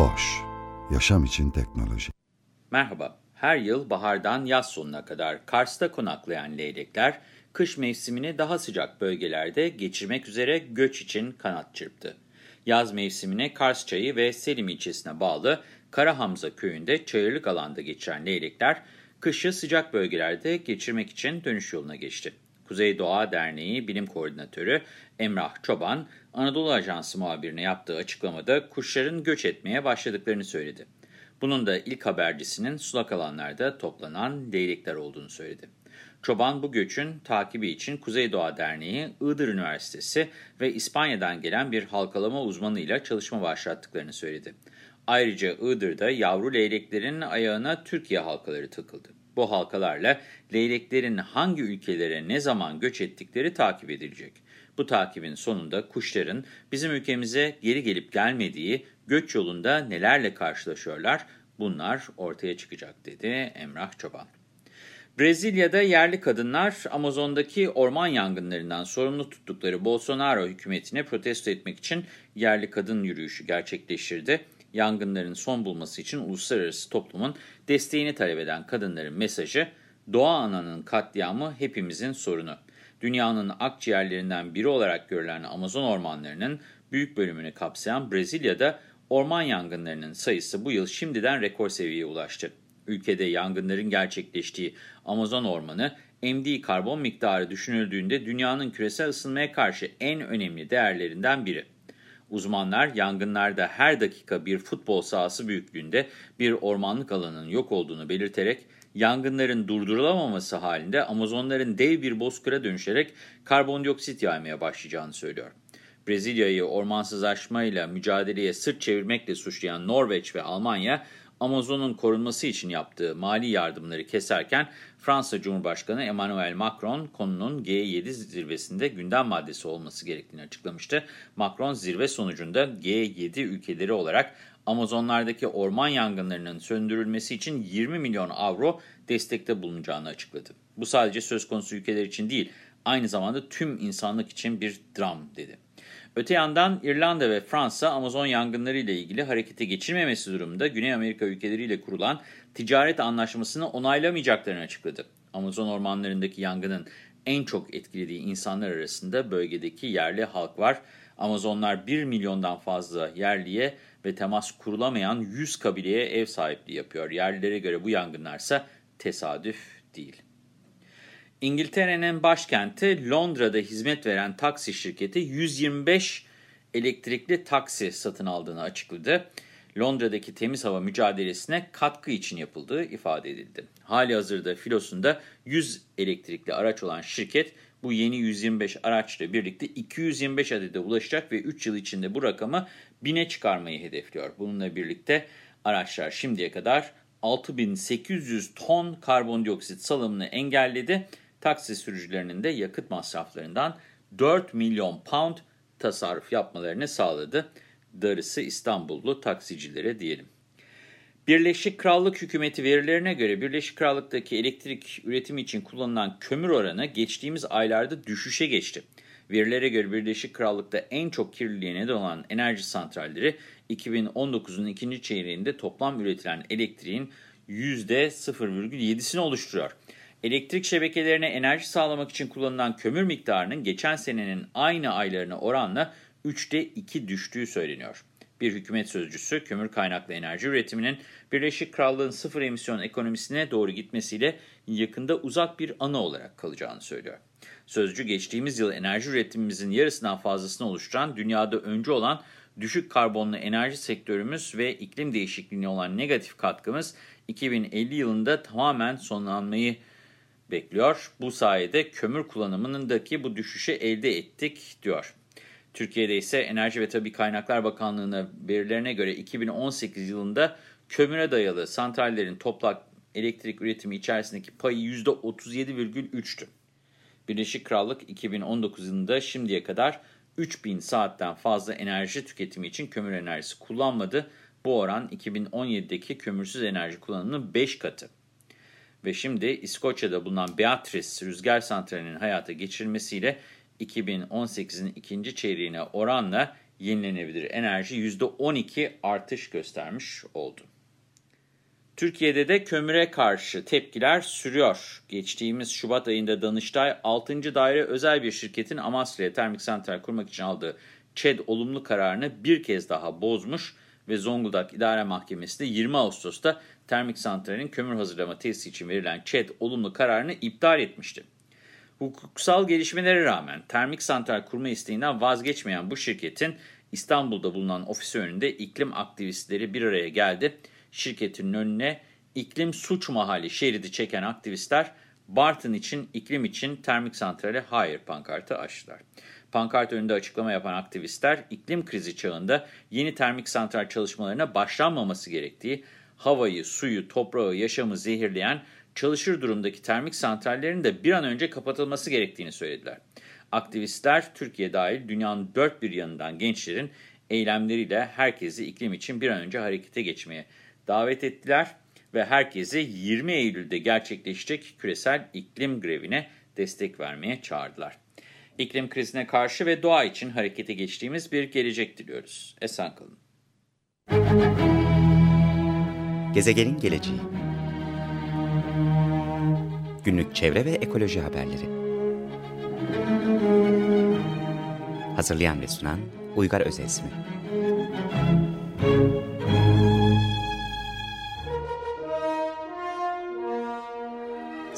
Boş, yaşam için teknoloji. Merhaba, her yıl bahardan yaz sonuna kadar Kars'ta konaklayan leylekler, kış mevsimini daha sıcak bölgelerde geçirmek üzere göç için kanat çırptı. Yaz mevsimine Kars Çayı ve Selim ilçesine bağlı Karahamza köyünde çayırlık alanda geçiren leylekler, kışı sıcak bölgelerde geçirmek için dönüş yoluna geçti. Kuzey Doğa Derneği Bilim Koordinatörü Emrah Çoban, Anadolu Ajansı muhabirine yaptığı açıklamada kuşların göç etmeye başladıklarını söyledi. Bunun da ilk habercisinin sulak alanlarda toplanan leylekler olduğunu söyledi. Çoban bu göçün takibi için Kuzey Doğa Derneği, Iğdır Üniversitesi ve İspanya'dan gelen bir halkalama uzmanıyla çalışma başlattıklarını söyledi. Ayrıca Iğdır'da yavru leyleklerin ayağına Türkiye halkaları takıldı. Bu halkalarla leyleklerin hangi ülkelere ne zaman göç ettikleri takip edilecek. Bu takibin sonunda kuşların bizim ülkemize geri gelip gelmediği, göç yolunda nelerle karşılaşıyorlar bunlar ortaya çıkacak dedi Emrah Çoban. Brezilya'da yerli kadınlar Amazon'daki orman yangınlarından sorumlu tuttukları Bolsonaro hükümetine protesto etmek için yerli kadın yürüyüşü gerçekleştirdi. Yangınların son bulması için uluslararası toplumun desteğini talep eden kadınların mesajı, doğa ananın katliamı hepimizin sorunu. Dünyanın akciğerlerinden biri olarak görülen Amazon ormanlarının büyük bölümünü kapsayan Brezilya'da orman yangınlarının sayısı bu yıl şimdiden rekor seviyeye ulaştı. Ülkede yangınların gerçekleştiği Amazon ormanı, emdiği karbon miktarı düşünüldüğünde dünyanın küresel ısınmaya karşı en önemli değerlerinden biri. Uzmanlar yangınlarda her dakika bir futbol sahası büyüklüğünde bir ormanlık alanın yok olduğunu belirterek yangınların durdurulamaması halinde Amazonların dev bir bozkıra dönüşerek karbondioksit yaymaya başlayacağını söylüyor. Brezilya'yı ormansızlaşmayla mücadeleye sırt çevirmekle suçlayan Norveç ve Almanya, Amazon'un korunması için yaptığı mali yardımları keserken Fransa Cumhurbaşkanı Emmanuel Macron konunun G7 zirvesinde gündem maddesi olması gerektiğini açıklamıştı. Macron zirve sonucunda G7 ülkeleri olarak Amazonlardaki orman yangınlarının söndürülmesi için 20 milyon avro destekte bulunacağını açıkladı. Bu sadece söz konusu ülkeler için değil, aynı zamanda tüm insanlık için bir dram dedi. Öte yandan İrlanda ve Fransa Amazon yangınları ile ilgili harekete geçirmemesi durumunda Güney Amerika ülkeleriyle kurulan ticaret anlaşmasını onaylamayacaklarını açıkladı. Amazon ormanlarındaki yangının en çok etkilediği insanlar arasında bölgedeki yerli halk var. Amazonlar 1 milyondan fazla yerliye ve temas kurulamayan 100 kabileye ev sahipliği yapıyor. Yerlilere göre bu yangınlarsa tesadüf değil. İngiltere'nin başkenti Londra'da hizmet veren taksi şirketi 125 elektrikli taksi satın aldığını açıkladı. Londra'daki temiz hava mücadelesine katkı için yapıldığı ifade edildi. Hali hazırda filosunda 100 elektrikli araç olan şirket bu yeni 125 araçla birlikte 225 adede ulaşacak ve 3 yıl içinde bu rakamı 1000'e çıkarmayı hedefliyor. Bununla birlikte araçlar şimdiye kadar 6800 ton karbondioksit salımını engelledi taksi sürücülerinin de yakıt masraflarından 4 milyon pound tasarruf yapmalarını sağladı. Darısı İstanbullu taksicilere diyelim. Birleşik Krallık hükümeti verilerine göre Birleşik Krallık'taki elektrik üretimi için kullanılan kömür oranı geçtiğimiz aylarda düşüşe geçti. Verilere göre Birleşik Krallık'ta en çok kirliliğe neden olan enerji santralleri 2019'un ikinci çeyreğinde toplam üretilen elektriğin %0,7'sini oluşturuyor. Elektrik şebekelerine enerji sağlamak için kullanılan kömür miktarının geçen senenin aynı aylarına oranla 3'te 2 düştüğü söyleniyor. Bir hükümet sözcüsü kömür kaynaklı enerji üretiminin Birleşik Krallığın sıfır emisyon ekonomisine doğru gitmesiyle yakında uzak bir ana olarak kalacağını söylüyor. Sözcü geçtiğimiz yıl enerji üretimimizin yarısından fazlasını oluşturan dünyada öncü olan düşük karbonlu enerji sektörümüz ve iklim değişikliğine olan negatif katkımız 2050 yılında tamamen sonlanmayı bekliyor. Bu sayede kömür kullanımındaki bu düşüşü elde ettik diyor. Türkiye'de ise Enerji ve Tabi Kaynaklar Bakanlığı'na verilerine göre 2018 yılında kömüre dayalı santrallerin toplam elektrik üretimi içerisindeki payı %37,3'tü. Birleşik Krallık 2019 yılında şimdiye kadar 3000 saatten fazla enerji tüketimi için kömür enerjisi kullanmadı. Bu oran 2017'deki kömürsüz enerji kullanımının 5 katı. Ve şimdi İskoçya'da bulunan Beatrice rüzgar santralinin hayata geçirilmesiyle 2018'in ikinci çeyreğine oranla yenilenebilir enerji %12 artış göstermiş oldu. Türkiye'de de kömüre karşı tepkiler sürüyor. Geçtiğimiz Şubat ayında Danıştay 6. Daire özel bir şirketin Amasra'ya termik santral kurmak için aldığı ÇED olumlu kararını bir kez daha bozmuş ve Zonguldak İdare Mahkemesi de 20 Ağustos'ta termik santralin kömür hazırlama tesisi için verilen ÇED olumlu kararını iptal etmişti. Hukuksal gelişmelere rağmen termik santral kurma isteğinden vazgeçmeyen bu şirketin İstanbul'da bulunan ofisi önünde iklim aktivistleri bir araya geldi. Şirketin önüne iklim suç mahalli şeridi çeken aktivistler Bartın için, iklim için termik santrale hayır pankartı açtılar. Pankart önünde açıklama yapan aktivistler iklim krizi çağında yeni termik santral çalışmalarına başlanmaması gerektiği, havayı, suyu, toprağı, yaşamı zehirleyen çalışır durumdaki termik santrallerin de bir an önce kapatılması gerektiğini söylediler. Aktivistler Türkiye dahil dünyanın dört bir yanından gençlerin eylemleriyle herkesi iklim için bir an önce harekete geçmeye davet ettiler ve herkesi 20 Eylül'de gerçekleşecek küresel iklim grevine destek vermeye çağırdılar. İklim krizine karşı ve doğa için harekete geçtiğimiz bir gelecek diliyoruz. Esen kalın. Gezegenin geleceği Günlük çevre ve ekoloji haberleri Hazırlayan ve sunan Uygar Özesmi